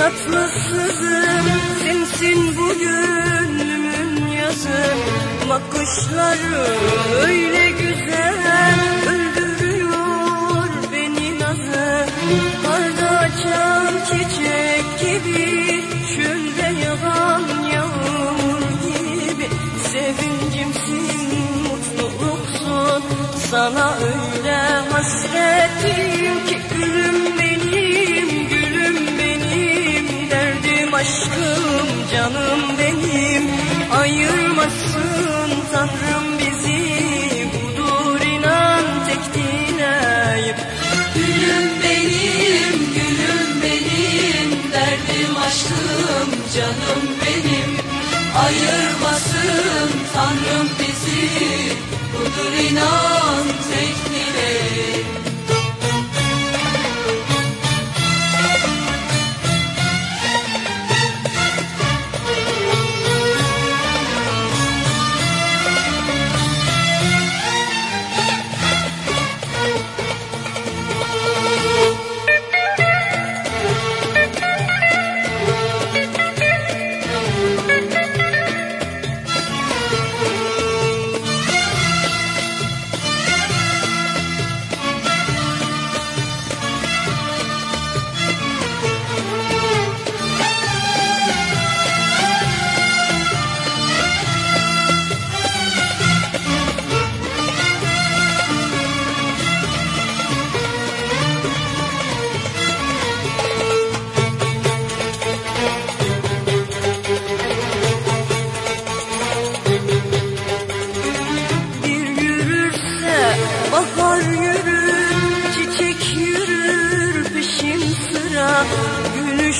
tatlısızım Sensin bu gönlümün yazı. Bakışları öyle güzel Öldürüyor beni nazı. Karda açan çiçek gibi Çölde yağan yağmur gibi. Sevincimsin mutluluksun. Sana öyle hasretim ki Gülüm aşkım, canım benim Ayırmasın Tanrım bizi. Budur inan tek dileğim Gülüm benim, gülüm benim, derdim aşkım, canım benim. Ayırmasın Tanrım bizi, budur inan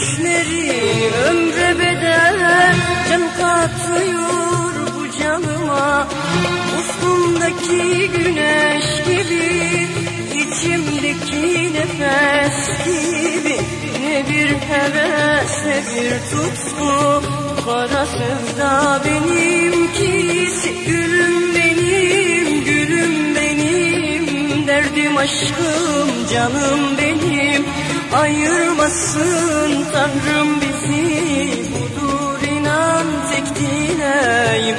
Gülüşleri ömre bedel, can katıyor bu canıma. Ufkumdaki güneş gibi, içimdeki nefes gibi. Ne bir heves ne bir tutku, kara sevda benimkisi. Gülüm benim, gülüm benim, derdim aşkım, canım benim ayırmasın Tanrım bizi Budur inan tek dileğim.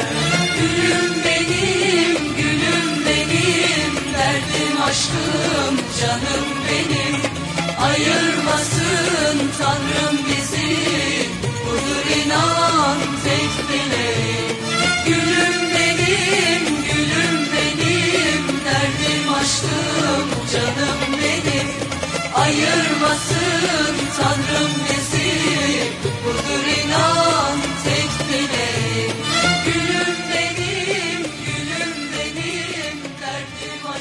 Gülüm benim, gülüm benim Derdim aşkım, canım benim. Ayırmasın Tanrım bizi Budur inan tek dileğim. Gülüm benim, gülüm benim Derdim aşkım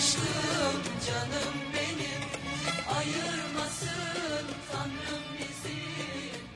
Krishna.